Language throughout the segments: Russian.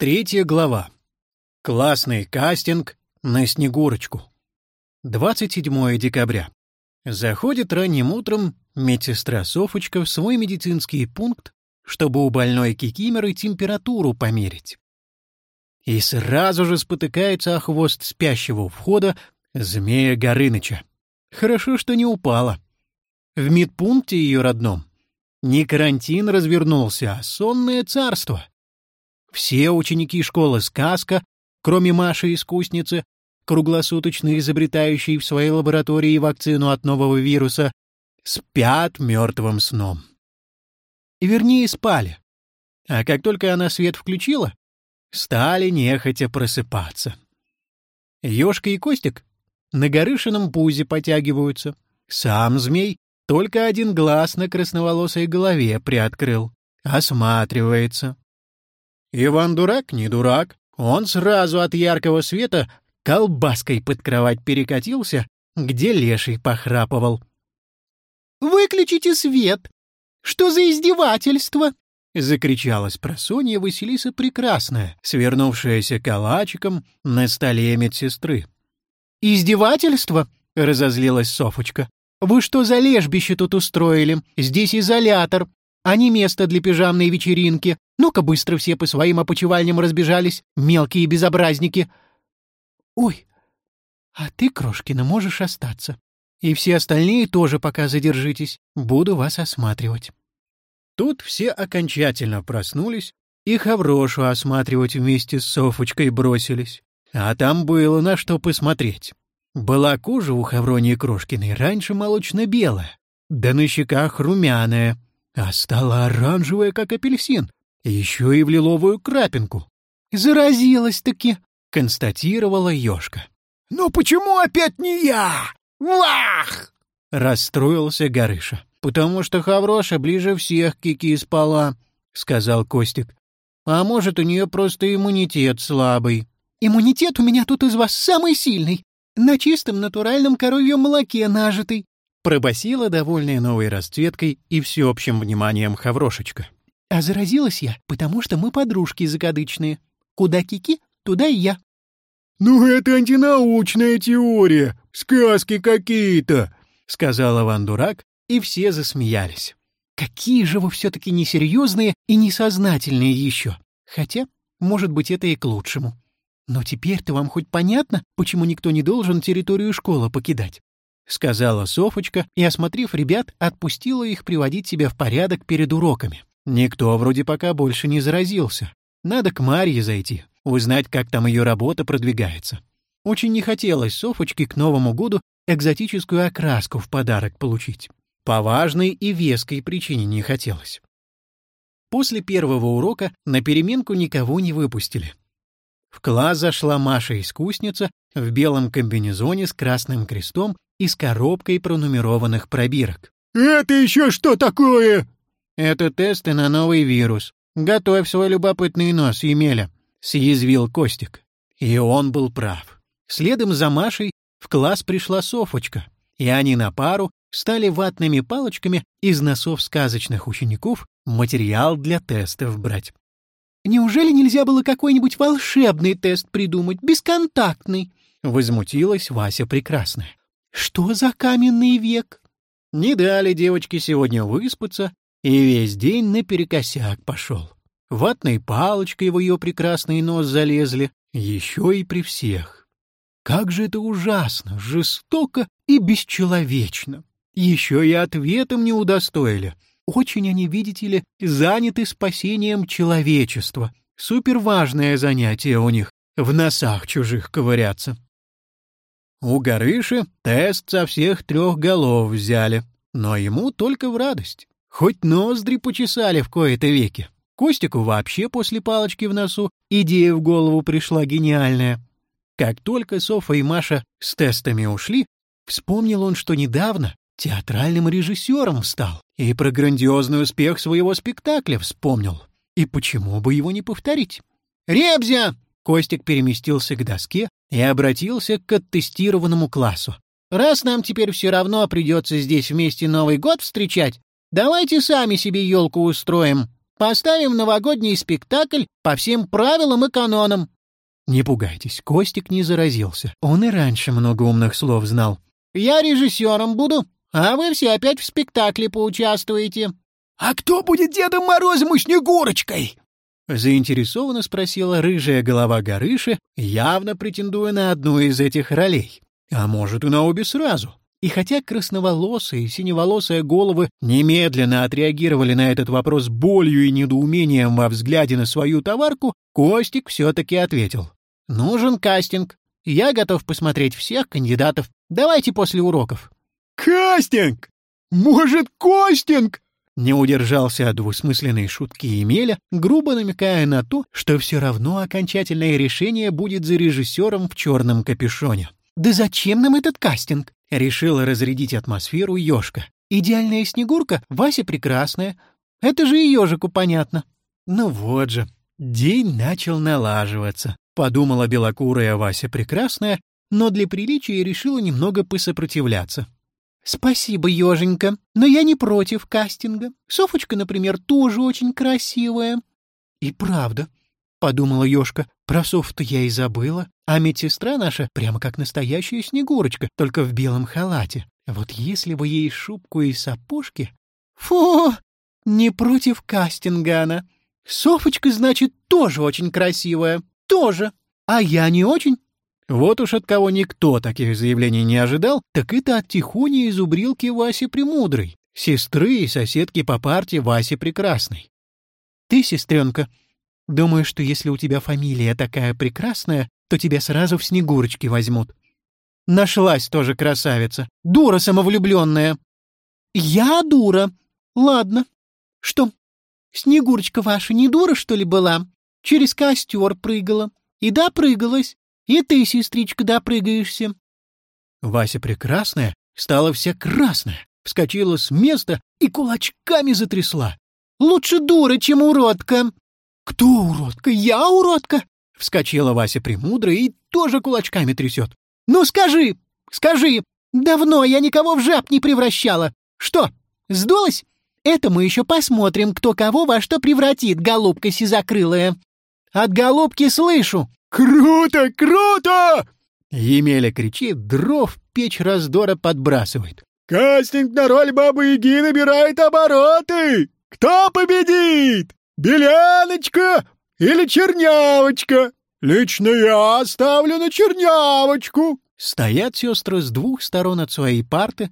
Третья глава. Классный кастинг на Снегурочку. 27 декабря. Заходит ранним утром медсестра Софочка в свой медицинский пункт, чтобы у больной кикимеры температуру померить. И сразу же спотыкается о хвост спящего входа змея Горыныча. Хорошо, что не упала. В медпункте ее родном не карантин развернулся, а сонное царство. Все ученики школы «Сказка», кроме Маши-искусницы, круглосуточно изобретающей в своей лаборатории вакцину от нового вируса, спят мертвым сном. Вернее, спали. А как только она свет включила, стали нехотя просыпаться. Ёшка и Костик на Горышином пузе потягиваются. Сам змей только один глаз на красноволосой голове приоткрыл. Осматривается. Иван дурак, не дурак. Он сразу от яркого света колбаской под кровать перекатился, где леший похрапывал. «Выключите свет! Что за издевательство?» — закричалась просонья Василиса Прекрасная, свернувшаяся калачиком на столе медсестры. «Издевательство?» — разозлилась Софочка. «Вы что за лежбище тут устроили? Здесь изолятор а не место для пижамной вечеринки. Ну-ка быстро все по своим опочивальням разбежались, мелкие безобразники. Ой, а ты, Крошкина, можешь остаться. И все остальные тоже пока задержитесь. Буду вас осматривать. Тут все окончательно проснулись и Хаврошу осматривать вместе с Софочкой бросились. А там было на что посмотреть. Была кожа у Хавронии Крошкиной раньше молочно-белая, да на щеках румяная — а стала оранжевая, как апельсин, еще и в лиловую крапинку. «Заразилась-таки», — констатировала Ёшка. «Ну почему опять не я? Вах!» — расстроился Горыша. «Потому что Хавроша ближе всех Кики спала», — сказал Костик. «А может, у нее просто иммунитет слабый». «Иммунитет у меня тут из вас самый сильный, на чистом натуральном коровьем молоке нажитый», Пробасила, довольная новой расцветкой и всеобщим вниманием Хаврошечка. «А заразилась я, потому что мы подружки закадычные. Куда Кики, туда и я». «Ну, это антинаучная теория, сказки какие-то», — сказал Иван Дурак, и все засмеялись. «Какие же вы все-таки несерьезные и несознательные еще. Хотя, может быть, это и к лучшему. Но теперь-то вам хоть понятно, почему никто не должен территорию школы покидать? — сказала Софочка и, осмотрев ребят, отпустила их приводить себя в порядок перед уроками. Никто вроде пока больше не заразился. Надо к Марье зайти, узнать, как там ее работа продвигается. Очень не хотелось Софочке к Новому году экзотическую окраску в подарок получить. По важной и веской причине не хотелось. После первого урока на переменку никого не выпустили. В класс зашла Маша-искусница в белом комбинезоне с красным крестом и с коробкой пронумерованных пробирок. «Это еще что такое?» «Это тесты на новый вирус. Готовь свой любопытный нос, Емеля», — съязвил Костик. И он был прав. Следом за Машей в класс пришла Софочка, и они на пару стали ватными палочками из носов сказочных учеников материал для тестов брать. «Неужели нельзя было какой-нибудь волшебный тест придумать, бесконтактный?» — возмутилась Вася Прекрасная. Что за каменный век? Не дали девочке сегодня выспаться, и весь день наперекосяк пошел. Ватной палочкой в ее прекрасный нос залезли, еще и при всех. Как же это ужасно, жестоко и бесчеловечно. Еще и ответом не удостоили. Очень они, видите ли, заняты спасением человечества. Суперважное занятие у них — в носах чужих ковыряться. У Горыши тест со всех трех голов взяли, но ему только в радость. Хоть ноздри почесали в кои-то веки. Костику вообще после палочки в носу идея в голову пришла гениальная. Как только Софа и Маша с тестами ушли, вспомнил он, что недавно театральным режиссером стал и про грандиозный успех своего спектакля вспомнил. И почему бы его не повторить? «Ребзя!» Костик переместился к доске и обратился к оттестированному классу. «Раз нам теперь все равно придется здесь вместе Новый год встречать, давайте сами себе елку устроим. Поставим новогодний спектакль по всем правилам и канонам». Не пугайтесь, Костик не заразился. Он и раньше много умных слов знал. «Я режиссером буду, а вы все опять в спектакле поучаствуете». «А кто будет Дедом Морозом и Снегурочкой?» Заинтересованно спросила рыжая голова Горыши, явно претендуя на одну из этих ролей. А может, и на обе сразу. И хотя красноволосые и синеволосые головы немедленно отреагировали на этот вопрос болью и недоумением во взгляде на свою товарку, Костик все-таки ответил. «Нужен кастинг. Я готов посмотреть всех кандидатов. Давайте после уроков». «Кастинг! Может, костинг?» Не удержался от двусмысленной шутки Емеля, грубо намекая на то, что все равно окончательное решение будет за режиссером в черном капюшоне. «Да зачем нам этот кастинг?» — решила разрядить атмосферу Ёшка. «Идеальная Снегурка, Вася прекрасная. Это же и ежику понятно». «Ну вот же, день начал налаживаться», — подумала белокурая Вася прекрасная, но для приличия решила немного посопротивляться. «Спасибо, еженька, но я не против кастинга. Софочка, например, тоже очень красивая». «И правда», — подумала Ёшка, — «про Софу-то я и забыла. А медсестра наша прямо как настоящая Снегурочка, только в белом халате. Вот если бы ей шубку и сапожки...» «Фу! Не против кастинга она. Софочка, значит, тоже очень красивая. Тоже. А я не очень». Вот уж от кого никто таких заявлений не ожидал, так это от тихони и зубрилки Васи Премудрой, сестры и соседки по парте Васи Прекрасной. «Ты, сестренка, думаю, что если у тебя фамилия такая прекрасная, то тебя сразу в Снегурочки возьмут. Нашлась тоже красавица, дура самовлюбленная». «Я дура. Ладно. Что, Снегурочка ваша не дура, что ли, была? Через костер прыгала. И допрыгалась. И ты, сестричка, допрыгаешься. Вася прекрасная стала вся красная, вскочила с места и кулачками затрясла. Лучше дура, чем уродка. Кто уродка? Я уродка. Вскочила Вася премудрая и тоже кулачками трясет. Ну скажи, скажи, давно я никого в жаб не превращала. Что, сдулась? Это мы еще посмотрим, кто кого во что превратит, голубка сизокрылая. От голубки слышу, «Круто! Круто!» Емеля кричит, дров печь раздора подбрасывает. «Кастинг на роль Бабы-Яги набирает обороты! Кто победит? Беляночка или Чернявочка? Лично я ставлю на Чернявочку!» Стоят сестры с двух сторон от своей парты,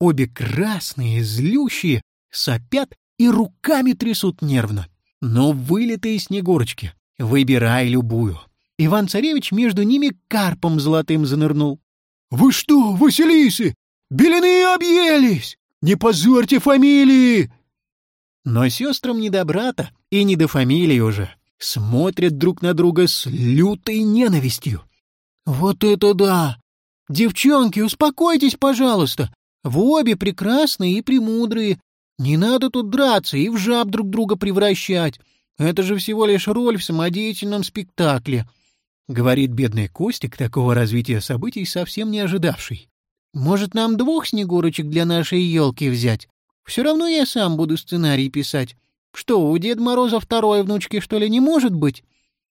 обе красные, злющие, сопят и руками трясут нервно. Но вылитые снегурочки, выбирай любую. Иван-царевич между ними карпом золотым занырнул. — Вы что, Василисы, белины объелись? Не позорьте фамилии! Но сестрам не до брата и не до фамилии уже. Смотрят друг на друга с лютой ненавистью. «Вот это да! Девчонки, успокойтесь, пожалуйста. Вы обе прекрасные и премудрые. Не надо тут драться и в жаб друг друга превращать. Это же всего лишь роль в самодеятельном спектакле. Говорит бедный Костик, такого развития событий совсем не ожидавший. Может, нам двух снегурочек для нашей елки взять? Все равно я сам буду сценарий писать. Что, у Деда Мороза второй внучки, что ли, не может быть?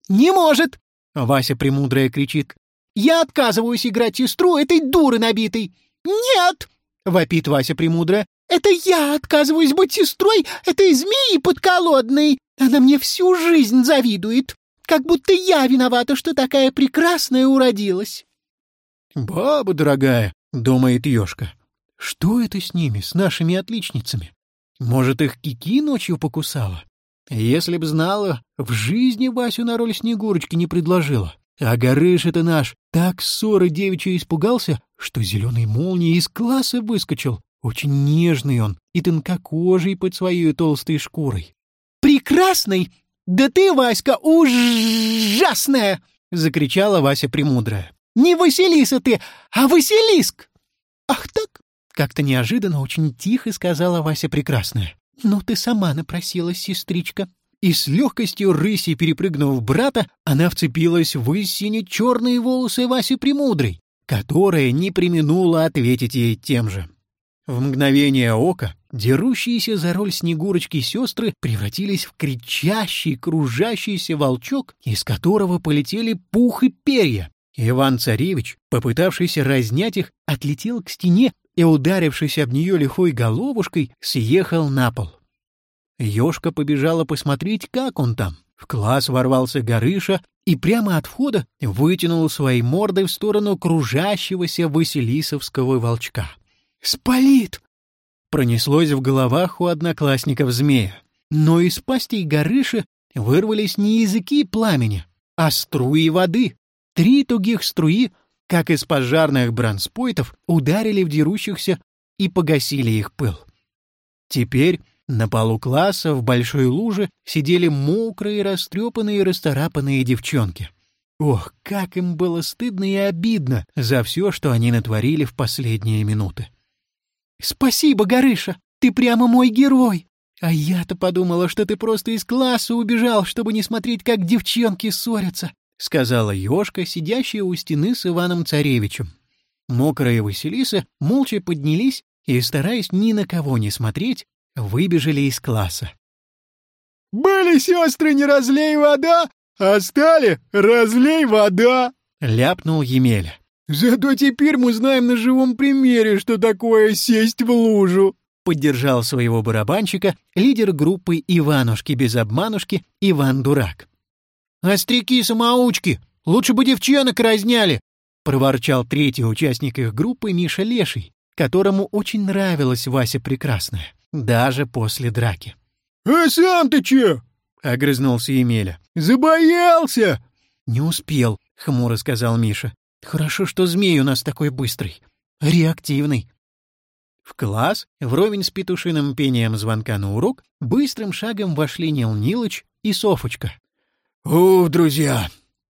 Не может! Вася Премудрая кричит. Я отказываюсь играть сестру этой дуры набитой. Нет! Вопит Вася Премудрая. Это я отказываюсь быть сестрой этой змеи подколодной. Она мне всю жизнь завидует. Как будто я виновата, что такая прекрасная уродилась. «Баба дорогая», — думает Ёшка, — «что это с ними, с нашими отличницами? Может, их Кики ночью покусала? Если б знала, в жизни Васю на роль Снегурочки не предложила. А Горыш-то наш так ссоры девичья испугался, что зеленой молнией из класса выскочил. Очень нежный он и тонкокожий под своей толстой шкурой. «Прекрасный «Да ты, Васька, ужасная!» — закричала Вася Премудрая. «Не Василиса ты, а Василиск!» «Ах так?» — как-то неожиданно очень тихо сказала Вася Прекрасная. «Ну ты сама напросилась, сестричка». И с легкостью рыси перепрыгнув брата, она вцепилась в сине-черные волосы Васи Премудрой, которая не применула ответить ей тем же. В мгновение ока дерущиеся за роль Снегурочки сестры превратились в кричащий, кружащийся волчок, из которого полетели пух и перья. Иван-царевич, попытавшийся разнять их, отлетел к стене и, ударившись об нее лихой головушкой, съехал на пол. Ёшка побежала посмотреть, как он там. В класс ворвался Горыша и прямо от входа вытянул свои морды в сторону кружащегося Василисовского волчка. «Спалит!» Пронеслось в головах у одноклассников змея. Но из пастей Горыши вырвались не языки пламени, а струи воды. Три тугих струи, как из пожарных бронспойтов, ударили в дерущихся и погасили их пыл. Теперь на полу класса в большой луже сидели мокрые, растрепанные, расторапанные девчонки. Ох, как им было стыдно и обидно за все, что они натворили в последние минуты. «Спасибо, Горыша, ты прямо мой герой!» А я-то подумала, что ты просто из класса убежал, чтобы не смотреть, как девчонки ссорятся, — сказала Ёшка, сидящая у стены с Иваном Царевичем. Мокрая Василиса молча поднялись и, стараясь ни на кого не смотреть, выбежали из класса. «Были сестры, не разлей вода, а стали разлей вода!» — ляпнул Емеля. «Зато теперь мы знаем на живом примере, что такое сесть в лужу!» Поддержал своего барабанщика лидер группы «Иванушки без обманушки» Иван Дурак. «Остряки-самоучки! Лучше бы девчонок разняли!» — проворчал третий участник их группы Миша Леший, которому очень нравилась Вася Прекрасная даже после драки. «А сам ты че?» — огрызнулся Емеля. «Забоялся!» «Не успел», — хмуро сказал Миша. «Хорошо, что змей у нас такой быстрый, реактивный». В класс, вровень с петушиным пением звонка на урок, быстрым шагом вошли Нил Нилыч и Софочка. «Ух, друзья,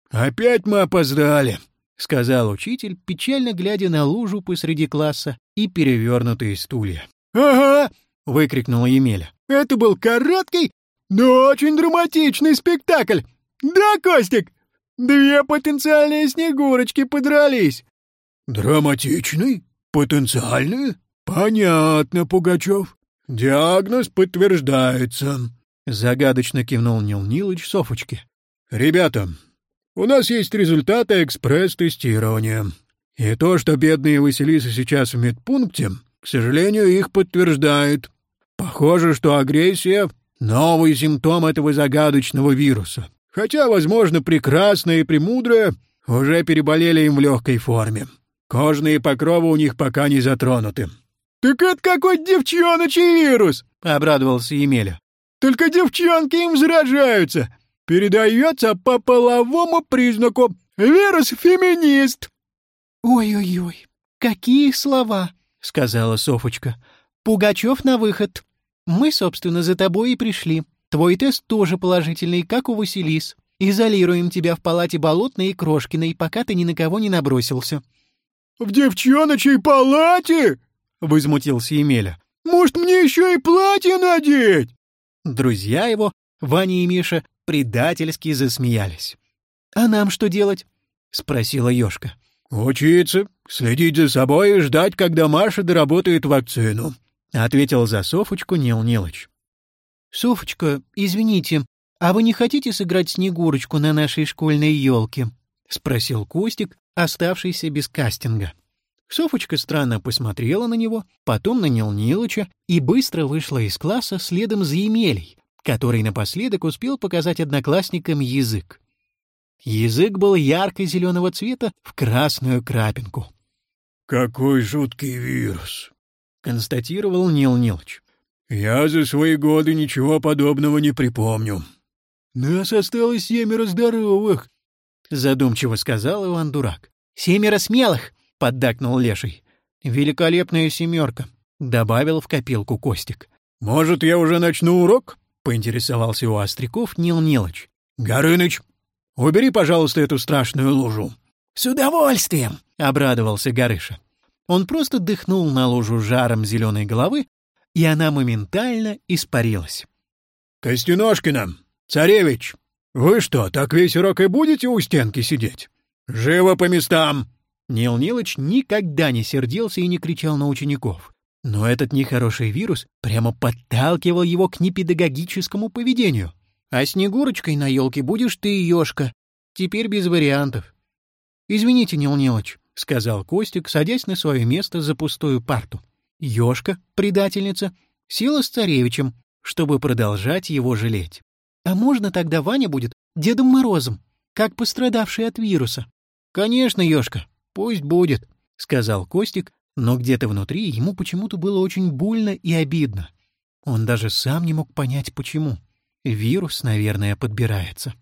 опять мы опоздали», — сказал учитель, печально глядя на лужу посреди класса и перевернутые стулья. «Ага, — выкрикнула Емеля. «Это был короткий, но очень драматичный спектакль! Да, Костик? Две потенциальные снегурочки подрались!» «Драматичный? Потенциальный? Понятно, Пугачев. Диагноз подтверждается», — загадочно кивнул Нил Нилыч Софочке. «Ребята, у нас есть результаты экспресс-тестирования. И то, что бедные Василисы сейчас в медпункте, к сожалению, их подтверждает. Похоже, что агрессия — новый симптом этого загадочного вируса. Хотя, возможно, прекрасные и премудрые уже переболели им в легкой форме. Кожные покровы у них пока не затронуты. «Так это какой девчоночий вирус!» — обрадовался Емеля. «Только девчонки им заражаются. Передается по половому признаку. Вирус феминист». «Ой-ой-ой, какие слова!» — сказала Софочка. «Пугачев на выход. Мы, собственно, за тобой и пришли. Твой тест тоже положительный, как у Василис. Изолируем тебя в палате Болотной и Крошкиной, пока ты ни на кого не набросился». «В девчоночей палате?» — возмутился Емеля. «Может, мне еще и платье надеть?» Друзья его, Ваня и Миша, предательски засмеялись. «А нам что делать?» — спросила Ёшка. «Учиться, следить за собой и ждать, когда Маша доработает вакцину», — ответил за Софочку Нил Нилыч. «Софочка, извините, а вы не хотите сыграть Снегурочку на нашей школьной елке?» — спросил Костик, оставшийся без кастинга. Софочка странно посмотрела на него, потом на Нил Нилыча и быстро вышла из класса следом за Емелей, который напоследок успел показать одноклассникам язык. Язык был ярко-зеленого цвета в красную крапинку. «Какой жуткий вирус!» — констатировал Нил Нилыч. «Я за свои годы ничего подобного не припомню. Нас осталось семеро здоровых», — задумчиво сказал Иван Дурак. «Семеро смелых!» — поддакнул Леший. «Великолепная семерка», — добавил в копилку Костик. «Может, я уже начну урок?» — поинтересовался у Остряков Нил Нилыч. «Горыныч, Убери, пожалуйста, эту страшную лужу». «С удовольствием!» — обрадовался Горыша. Он просто дыхнул на лужу жаром зеленой головы, и она моментально испарилась. «Костяношкина, царевич, вы что, так весь урок и будете у стенки сидеть? Живо по местам!» Нил Нилыч никогда не сердился и не кричал на учеников. Но этот нехороший вирус прямо подталкивал его к непедагогическому поведению. А Снегурочкой на елке будешь ты, Ёшка. Теперь без вариантов. «Извините, Нил Нилыч», — сказал Костик, садясь на свое место за пустую парту. Ёшка, предательница, села с царевичем, чтобы продолжать его жалеть. «А можно тогда Ваня будет Дедом Морозом, как пострадавший от вируса?» «Конечно, Ёшка, пусть будет», — сказал Костик, но где-то внутри ему почему-то было очень больно и обидно. Он даже сам не мог понять, почему. Вирус, наверное, подбирается.